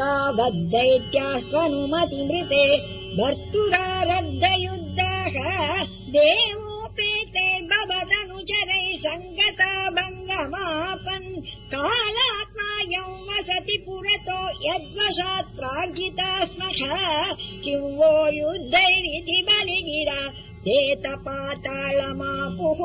तावद्दैत्यास्त्वनुमतिमृते भर्तुरारब्धयुद्धाः देवोपेते देवोपेते भवदनुचरै सङ्गताभङ्गमापन् कालात्मा यौवसति पुरतो यद्वशात् प्रार्जिता स्मः किं वो युद्धैरिति बलिगिरा ते तपातालमापुः